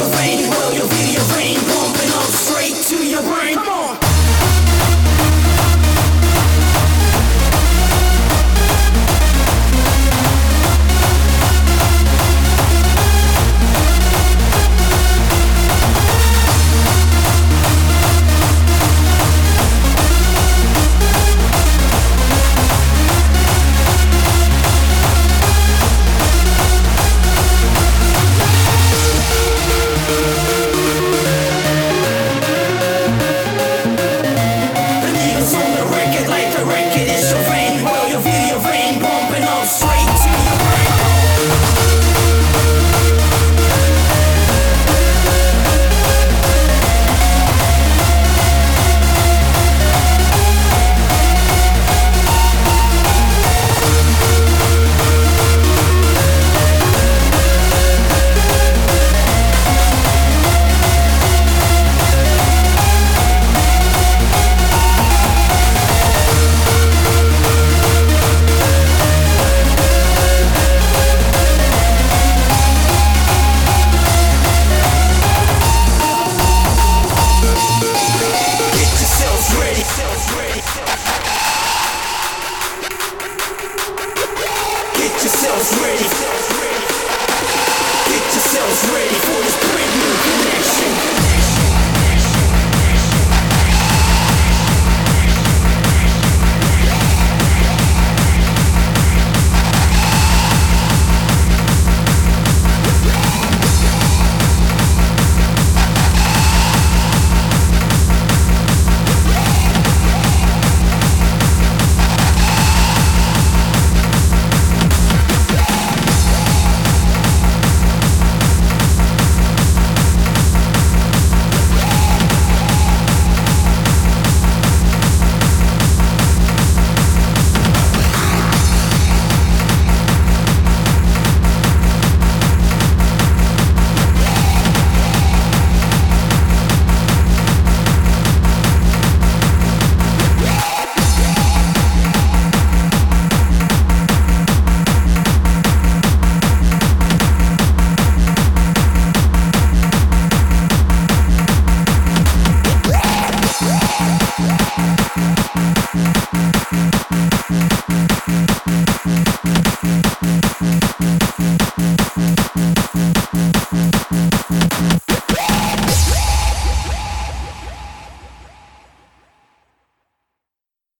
so faded will house ready.